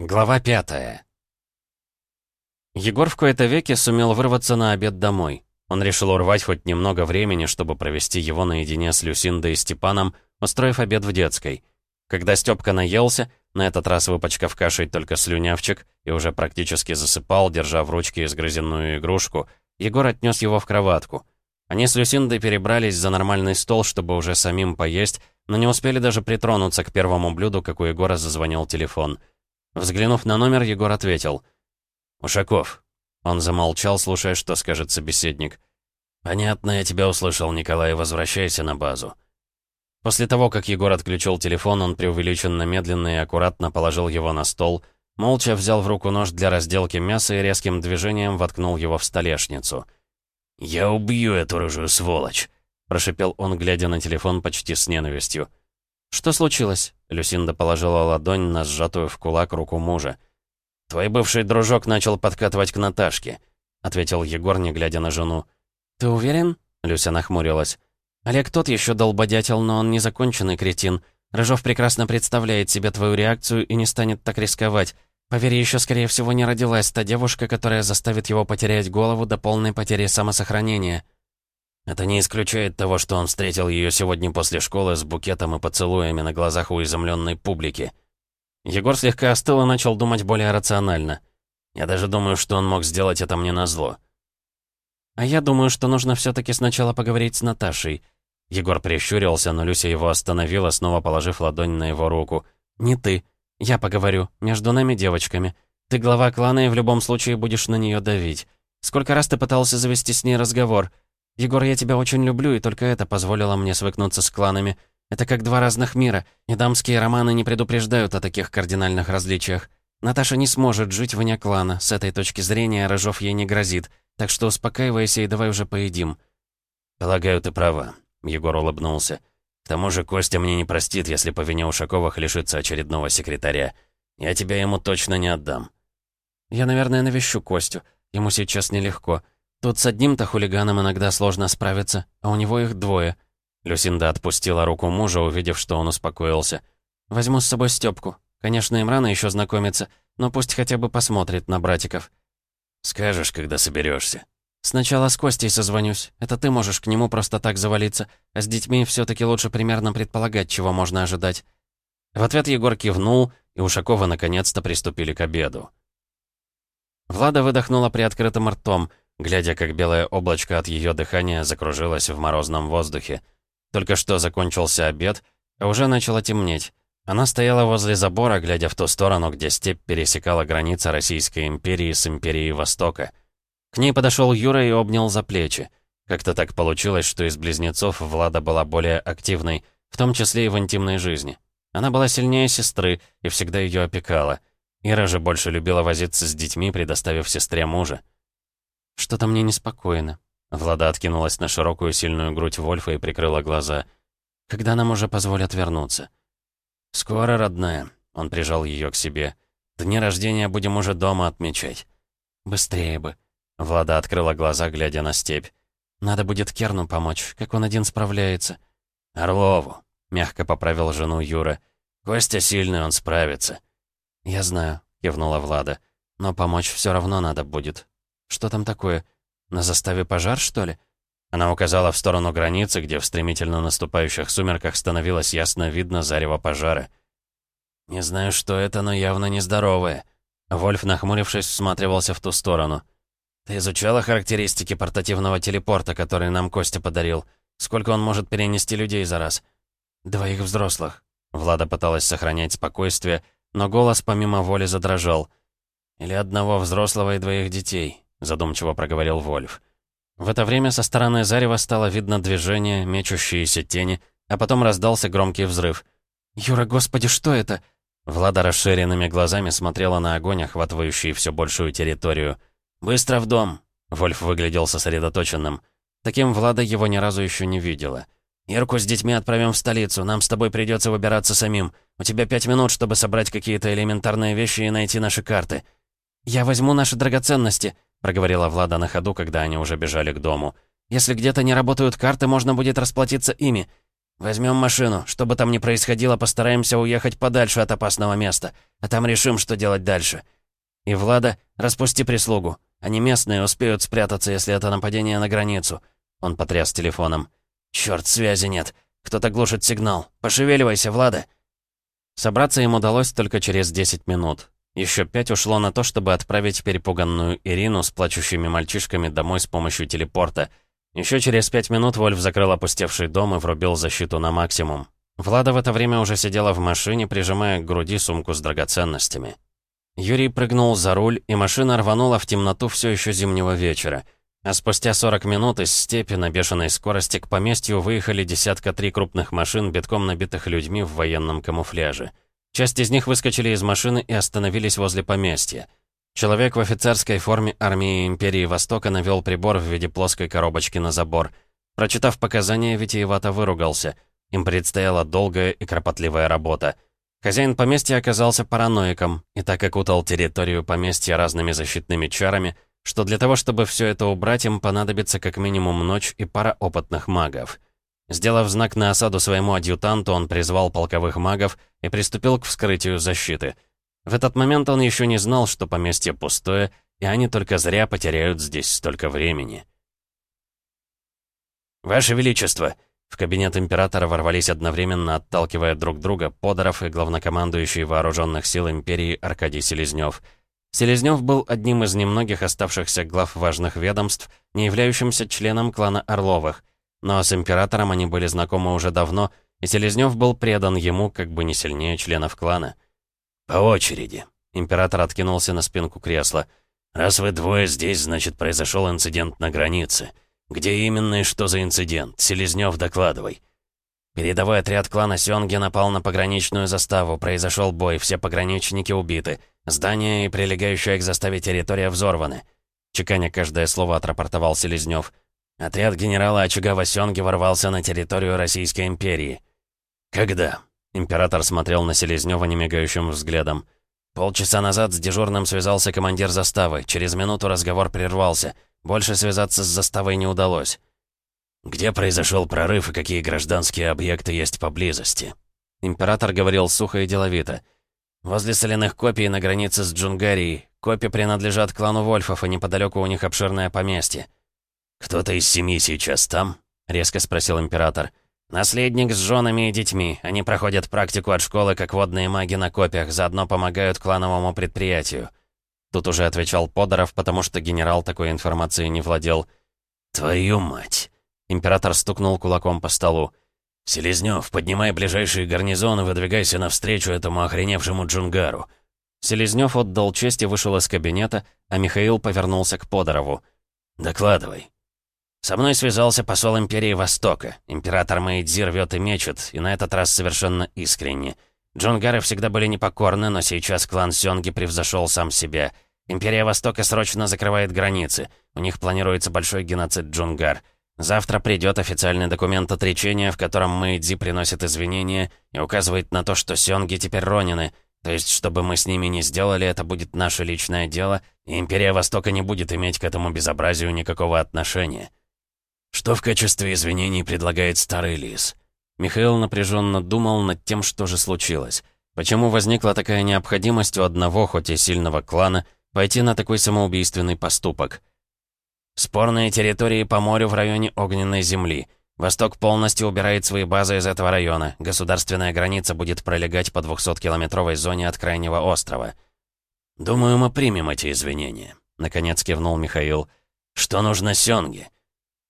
Глава пятая. Егор в кои-то веки сумел вырваться на обед домой. Он решил урвать хоть немного времени, чтобы провести его наедине с Люсиндой и Степаном, устроив обед в детской. Когда Стёпка наелся, на этот раз выпачкав кашей только слюнявчик, и уже практически засыпал, держа в ручке изгрызенную игрушку, Егор отнес его в кроватку. Они с Люсиндой перебрались за нормальный стол, чтобы уже самим поесть, но не успели даже притронуться к первому блюду, как у Егора зазвонил телефон — Взглянув на номер, Егор ответил. «Ушаков». Он замолчал, слушая, что скажет собеседник. «Понятно, я тебя услышал, Николай, возвращайся на базу». После того, как Егор отключил телефон, он преувеличенно медленно и аккуратно положил его на стол, молча взял в руку нож для разделки мяса и резким движением воткнул его в столешницу. «Я убью эту рыжую сволочь!» — прошипел он, глядя на телефон почти с ненавистью. «Что случилось?» — Люсинда положила ладонь на сжатую в кулак руку мужа. «Твой бывший дружок начал подкатывать к Наташке», — ответил Егор, не глядя на жену. «Ты уверен?» — Люся нахмурилась. «Олег тот еще долбодятел, но он незаконченный кретин. Рыжов прекрасно представляет себе твою реакцию и не станет так рисковать. Поверь, еще скорее всего не родилась та девушка, которая заставит его потерять голову до полной потери самосохранения». Это не исключает того, что он встретил ее сегодня после школы с букетом и поцелуями на глазах у изумленной публики. Егор слегка остыл и начал думать более рационально. Я даже думаю, что он мог сделать это мне назло. «А я думаю, что нужно все таки сначала поговорить с Наташей». Егор прищурился, но Люся его остановила, снова положив ладонь на его руку. «Не ты. Я поговорю. Между нами девочками. Ты глава клана и в любом случае будешь на нее давить. Сколько раз ты пытался завести с ней разговор?» «Егор, я тебя очень люблю, и только это позволило мне свыкнуться с кланами. Это как два разных мира, и дамские романы не предупреждают о таких кардинальных различиях. Наташа не сможет жить вне клана, с этой точки зрения Рыжов ей не грозит, так что успокаивайся и давай уже поедим». «Полагаю, ты права», — Егор улыбнулся. «К тому же Костя мне не простит, если по вине Ушаковых лишится очередного секретаря. Я тебя ему точно не отдам». «Я, наверное, навещу Костю. Ему сейчас нелегко». Тут с одним-то хулиганом иногда сложно справиться, а у него их двое. Люсинда отпустила руку мужа, увидев, что он успокоился. «Возьму с собой Стёпку. Конечно, им рано еще знакомиться, но пусть хотя бы посмотрит на братиков». «Скажешь, когда соберешься. «Сначала с Костей созвонюсь. Это ты можешь к нему просто так завалиться, а с детьми все таки лучше примерно предполагать, чего можно ожидать». В ответ Егор кивнул, и Ушакова наконец-то приступили к обеду. Влада выдохнула приоткрытым ртом — глядя, как белое облачко от ее дыхания закружилось в морозном воздухе. Только что закончился обед, а уже начало темнеть. Она стояла возле забора, глядя в ту сторону, где степь пересекала граница Российской империи с империей Востока. К ней подошел Юра и обнял за плечи. Как-то так получилось, что из близнецов Влада была более активной, в том числе и в интимной жизни. Она была сильнее сестры и всегда ее опекала. Ира же больше любила возиться с детьми, предоставив сестре мужа. «Что-то мне неспокойно». Влада откинулась на широкую сильную грудь Вольфа и прикрыла глаза. «Когда нам уже позволят вернуться?» «Скоро, родная», — он прижал ее к себе. «Дни рождения будем уже дома отмечать». «Быстрее бы». Влада открыла глаза, глядя на степь. «Надо будет Керну помочь, как он один справляется». «Орлову», — мягко поправил жену Юра. «Костя сильный, он справится». «Я знаю», — кивнула Влада. «Но помочь все равно надо будет. Что там такое? На заставе пожар, что ли?» Она указала в сторону границы, где в стремительно наступающих сумерках становилось ясно видно зарево пожара. «Не знаю, что это, но явно нездоровое». Вольф, нахмурившись, всматривался в ту сторону. «Ты изучала характеристики портативного телепорта, который нам Костя подарил? Сколько он может перенести людей за раз?» «Двоих взрослых». Влада пыталась сохранять спокойствие, но голос помимо воли задрожал. «Или одного взрослого и двоих детей. — задумчиво проговорил Вольф. В это время со стороны зарева стало видно движение, мечущиеся тени, а потом раздался громкий взрыв. «Юра, господи, что это?» Влада расширенными глазами смотрела на огонь, охватывающий все большую территорию. «Быстро в дом!» Вольф выглядел сосредоточенным. Таким Влада его ни разу еще не видела. «Ирку с детьми отправим в столицу. Нам с тобой придется выбираться самим. У тебя пять минут, чтобы собрать какие-то элементарные вещи и найти наши карты». «Я возьму наши драгоценности», — проговорила Влада на ходу, когда они уже бежали к дому. «Если где-то не работают карты, можно будет расплатиться ими». Возьмем машину. Что бы там ни происходило, постараемся уехать подальше от опасного места. А там решим, что делать дальше. И, Влада, распусти прислугу. Они местные, успеют спрятаться, если это нападение на границу. Он потряс телефоном. Черт, связи нет. Кто-то глушит сигнал. Пошевеливайся, Влада. Собраться им удалось только через 10 минут. Еще пять ушло на то, чтобы отправить перепуганную Ирину с плачущими мальчишками домой с помощью телепорта. Еще через пять минут Вольф закрыл опустевший дом и врубил защиту на максимум. Влада в это время уже сидела в машине, прижимая к груди сумку с драгоценностями. Юрий прыгнул за руль, и машина рванула в темноту все еще зимнего вечера. А спустя 40 минут из степи на бешеной скорости к поместью выехали десятка три крупных машин, битком набитых людьми в военном камуфляже. Часть из них выскочили из машины и остановились возле поместья. Человек в офицерской форме армии Империи Востока навел прибор в виде плоской коробочки на забор. Прочитав показания, витиевато выругался. Им предстояла долгая и кропотливая работа. Хозяин поместья оказался параноиком и так окутал территорию поместья разными защитными чарами, что для того, чтобы все это убрать, им понадобится как минимум ночь и пара опытных магов. Сделав знак на осаду своему адъютанту, он призвал полковых магов и приступил к вскрытию защиты. В этот момент он еще не знал, что поместье пустое, и они только зря потеряют здесь столько времени. «Ваше Величество!» В кабинет императора ворвались одновременно, отталкивая друг друга, Подоров и главнокомандующий вооруженных сил империи Аркадий Селезнев. Селезнев был одним из немногих оставшихся глав важных ведомств, не являющимся членом клана Орловых, но с императором они были знакомы уже давно, и Селезнев был предан ему, как бы не сильнее членов клана. «По очереди». Император откинулся на спинку кресла. «Раз вы двое здесь, значит, произошел инцидент на границе. Где именно и что за инцидент? Селезнев, докладывай». Передовой отряд клана Сёнги напал на пограничную заставу. Произошел бой, все пограничники убиты. Здание и прилегающая к заставе территория взорваны. Чеканя каждое слово отрапортовал Селезнев. Отряд генерала Очагава Сёнги ворвался на территорию Российской империи. «Когда?» Император смотрел на Селезнёва немигающим взглядом. Полчаса назад с дежурным связался командир заставы. Через минуту разговор прервался. Больше связаться с заставой не удалось. «Где произошел прорыв и какие гражданские объекты есть поблизости?» Император говорил сухо и деловито. «Возле соляных копий на границе с Джунгарией. Копии принадлежат клану Вольфов, и неподалеку у них обширное поместье. «Кто-то из семьи сейчас там?» — резко спросил император. «Наследник с женами и детьми. Они проходят практику от школы как водные маги на копиях, заодно помогают клановому предприятию». Тут уже отвечал Подоров, потому что генерал такой информацией не владел. «Твою мать!» Император стукнул кулаком по столу. «Селезнёв, поднимай ближайшие гарнизоны, выдвигайся навстречу этому охреневшему Джунгару». Селезнёв отдал честь и вышел из кабинета, а Михаил повернулся к Подорову. «Докладывай». Со мной связался посол Империи Востока. Император Мэйдзи рвет и мечет, и на этот раз совершенно искренне. Джунгары всегда были непокорны, но сейчас клан Сёнги превзошел сам себя. Империя Востока срочно закрывает границы. У них планируется большой геноцид джунгар. Завтра придет официальный документ отречения, в котором Мэйдзи приносит извинения и указывает на то, что Сёнги теперь ронины. То есть, чтобы мы с ними не сделали, это будет наше личное дело, и Империя Востока не будет иметь к этому безобразию никакого отношения. Что в качестве извинений предлагает старый лис? Михаил напряженно думал над тем, что же случилось. Почему возникла такая необходимость у одного, хоть и сильного клана, пойти на такой самоубийственный поступок? Спорные территории по морю в районе Огненной Земли. Восток полностью убирает свои базы из этого района. Государственная граница будет пролегать по 200-километровой зоне от крайнего острова. «Думаю, мы примем эти извинения», — наконец кивнул Михаил. «Что нужно Сёнге?»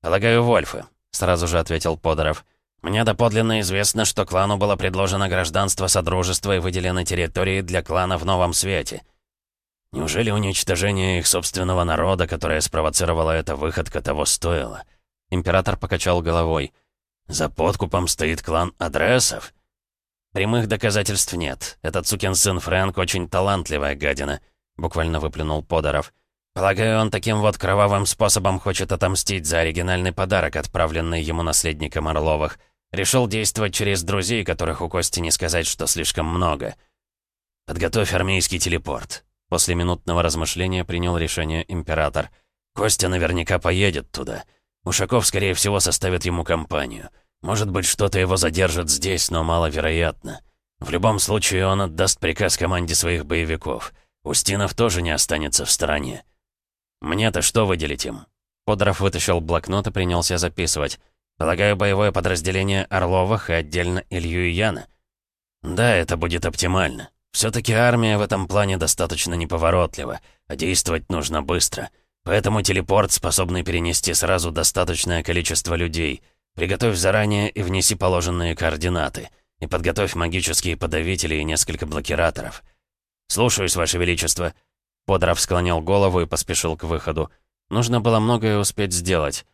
«Полагаю, Вольфы», — сразу же ответил Подоров. «Мне доподлинно известно, что клану было предложено гражданство Содружества и выделены территории для клана в Новом Свете. Неужели уничтожение их собственного народа, которое спровоцировало эта выходка, того стоило?» Император покачал головой. «За подкупом стоит клан Адресов?» «Прямых доказательств нет. Этот сукин сын Фрэнк очень талантливая гадина», — буквально выплюнул Подоров. Полагаю, он таким вот кровавым способом хочет отомстить за оригинальный подарок, отправленный ему наследником Орловых. Решил действовать через друзей, которых у Кости не сказать, что слишком много. «Подготовь армейский телепорт». После минутного размышления принял решение император. «Костя наверняка поедет туда. Ушаков, скорее всего, составит ему компанию. Может быть, что-то его задержит здесь, но маловероятно. В любом случае, он отдаст приказ команде своих боевиков. Устинов тоже не останется в стороне. Мне-то что выделить им? Подоров вытащил блокнот и принялся записывать. Полагаю, боевое подразделение Орловых и отдельно Илью и Яна. Да, это будет оптимально. Все-таки армия в этом плане достаточно неповоротлива, а действовать нужно быстро. Поэтому телепорт, способный перенести сразу достаточное количество людей. Приготовь заранее и внеси положенные координаты. И подготовь магические подавители и несколько блокираторов. «Слушаюсь, Ваше Величество». Подоров склонил голову и поспешил к выходу. Нужно было многое успеть сделать.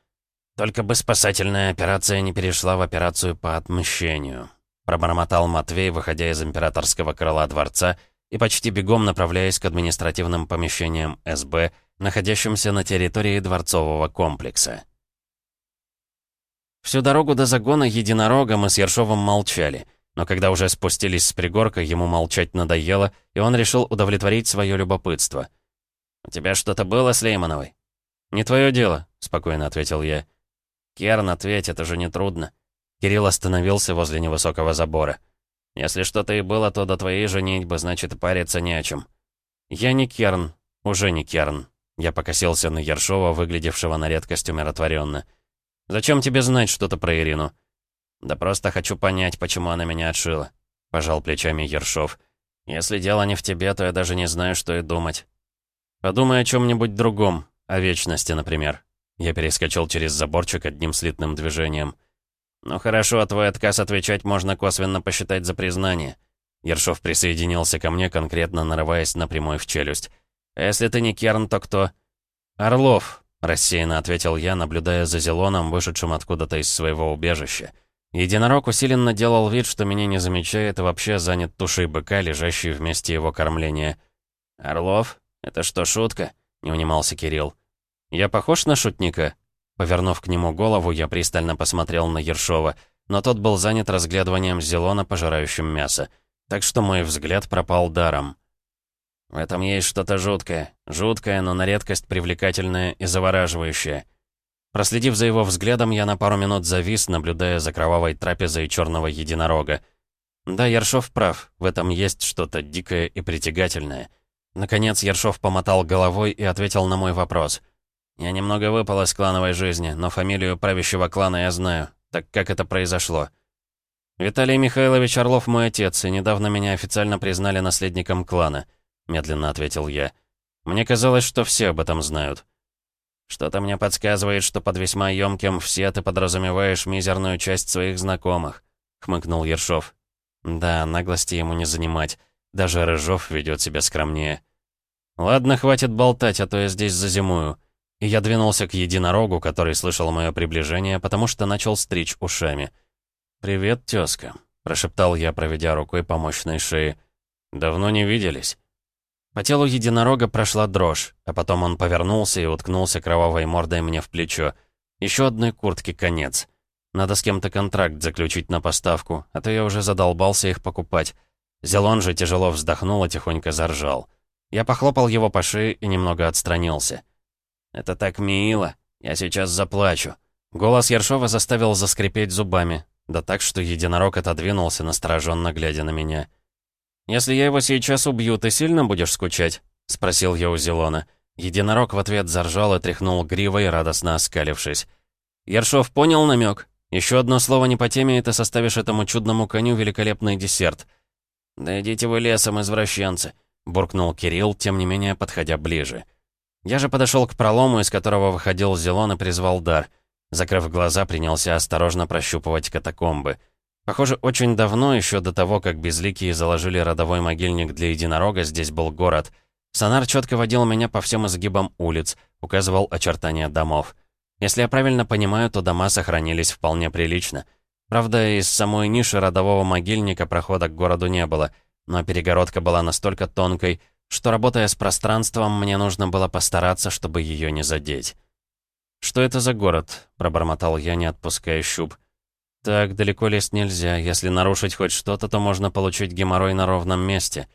Только бы спасательная операция не перешла в операцию по отмщению. Пробормотал Матвей, выходя из императорского крыла дворца и почти бегом направляясь к административным помещениям СБ, находящимся на территории дворцового комплекса. Всю дорогу до загона единорога мы с Ершовым молчали, но когда уже спустились с пригорка, ему молчать надоело, и он решил удовлетворить свое любопытство. «У тебя что-то было с Леймановой?» «Не твое дело», — спокойно ответил я. «Керн, ответь, это же нетрудно». Кирилл остановился возле невысокого забора. «Если что-то и было, то до твоей женитьбы, значит, париться не о чем». «Я не Керн, уже не Керн». Я покосился на Ершова, выглядевшего на редкость умиротворенно. «Зачем тебе знать что-то про Ирину?» «Да просто хочу понять, почему она меня отшила», — пожал плечами Ершов. «Если дело не в тебе, то я даже не знаю, что и думать». «Подумай о чем-нибудь другом, о вечности, например». Я перескочил через заборчик одним слитным движением. «Ну хорошо, а твой отказ отвечать можно косвенно посчитать за признание». Ершов присоединился ко мне, конкретно нарываясь на прямой в челюсть. «А если ты не Керн, то кто?» «Орлов», — рассеянно ответил я, наблюдая за Зелоном, вышедшим откуда-то из своего убежища. Единорог усиленно делал вид, что меня не замечает и вообще занят тушей быка, лежащей вместе его кормления. «Орлов? Это что, шутка?» — не унимался Кирилл. «Я похож на шутника?» Повернув к нему голову, я пристально посмотрел на Ершова, но тот был занят разглядыванием зелона, пожирающим мясо. Так что мой взгляд пропал даром. В этом есть что-то жуткое. Жуткое, но на редкость привлекательное и завораживающее. Проследив за его взглядом, я на пару минут завис, наблюдая за кровавой трапезой черного единорога. Да, Ершов прав, в этом есть что-то дикое и притягательное. Наконец Ершов помотал головой и ответил на мой вопрос. «Я немного выпал из клановой жизни, но фамилию правящего клана я знаю. Так как это произошло?» «Виталий Михайлович Орлов мой отец, и недавно меня официально признали наследником клана», — медленно ответил я. «Мне казалось, что все об этом знают». «Что-то мне подсказывает, что под весьма ёмким «все» ты подразумеваешь мизерную часть своих знакомых», — хмыкнул Ершов. «Да, наглости ему не занимать. Даже Рыжов ведет себя скромнее». «Ладно, хватит болтать, а то я здесь зазимую». И я двинулся к единорогу, который слышал мое приближение, потому что начал стричь ушами. «Привет, тёзка», — прошептал я, проведя рукой по мощной шее. «Давно не виделись». По телу единорога прошла дрожь, а потом он повернулся и уткнулся кровавой мордой мне в плечо. Еще одной куртки конец. Надо с кем-то контракт заключить на поставку, а то я уже задолбался их покупать. Зелон же тяжело вздохнул и тихонько заржал. Я похлопал его по шее и немного отстранился. «Это так мило. Я сейчас заплачу». Голос Ершова заставил заскрипеть зубами, да так, что единорог отодвинулся, настороженно глядя на меня. «Если я его сейчас убью, ты сильно будешь скучать?» — спросил я у Зелона. Единорог в ответ заржал и тряхнул гривой, радостно оскалившись. «Ершов понял намек. Еще одно слово не по теме, и ты составишь этому чудному коню великолепный десерт». «Да идите вы лесом, извращенцы», — буркнул Кирилл, тем не менее подходя ближе. Я же подошел к пролому, из которого выходил Зелон и призвал дар. Закрыв глаза, принялся осторожно прощупывать катакомбы — Похоже, очень давно, еще до того, как Безликие заложили родовой могильник для единорога, здесь был город. Сонар четко водил меня по всем изгибам улиц, указывал очертания домов. Если я правильно понимаю, то дома сохранились вполне прилично. Правда, из самой ниши родового могильника прохода к городу не было, но перегородка была настолько тонкой, что, работая с пространством, мне нужно было постараться, чтобы ее не задеть. «Что это за город?» — пробормотал я, не отпуская щуп. Так, далеко лезть нельзя. Если нарушить хоть что-то, то можно получить геморрой на ровном месте.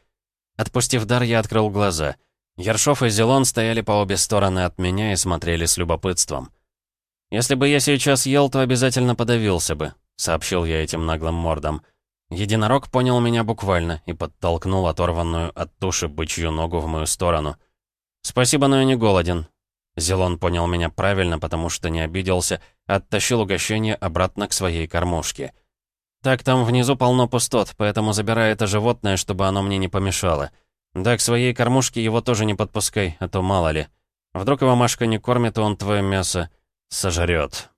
Отпустив дар, я открыл глаза. Ершов и Зелон стояли по обе стороны от меня и смотрели с любопытством. «Если бы я сейчас ел, то обязательно подавился бы», — сообщил я этим наглым мордам. Единорог понял меня буквально и подтолкнул оторванную от туши бычью ногу в мою сторону. «Спасибо, но я не голоден». Зелон понял меня правильно, потому что не обиделся, оттащил угощение обратно к своей кормушке. «Так, там внизу полно пустот, поэтому забирай это животное, чтобы оно мне не помешало. Да, к своей кормушке его тоже не подпускай, а то мало ли. Вдруг его Машка не кормит, и он твое мясо сожрет».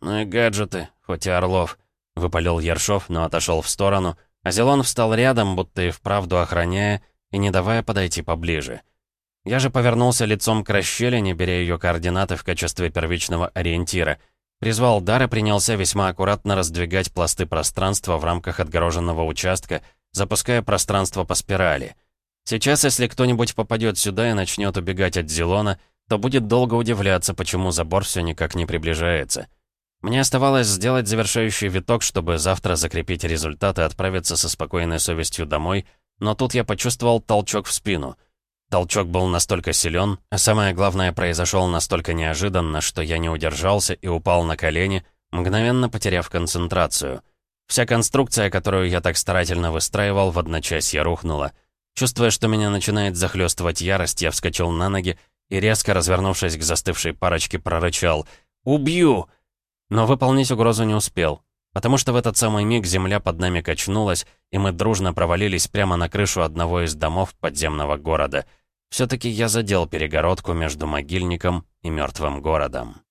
«Ну и гаджеты, хоть и Орлов», — выпалил Ершов, но отошел в сторону, а Зелон встал рядом, будто и вправду охраняя, и не давая подойти поближе. Я же повернулся лицом к расщелине, беря ее координаты в качестве первичного ориентира. Призвал дар и принялся весьма аккуратно раздвигать пласты пространства в рамках отгороженного участка, запуская пространство по спирали. Сейчас, если кто-нибудь попадет сюда и начнет убегать от Зелона, то будет долго удивляться, почему забор все никак не приближается. Мне оставалось сделать завершающий виток, чтобы завтра закрепить результаты и отправиться со спокойной совестью домой, но тут я почувствовал толчок в спину. Толчок был настолько силен, а самое главное, произошел настолько неожиданно, что я не удержался и упал на колени, мгновенно потеряв концентрацию. Вся конструкция, которую я так старательно выстраивал, в одночасье рухнула. Чувствуя, что меня начинает захлестывать ярость, я вскочил на ноги и, резко развернувшись к застывшей парочке, прорычал «Убью!» Но выполнить угрозу не успел, потому что в этот самый миг земля под нами качнулась, и мы дружно провалились прямо на крышу одного из домов подземного города. Все-таки я задел перегородку между могильником и мертвым городом.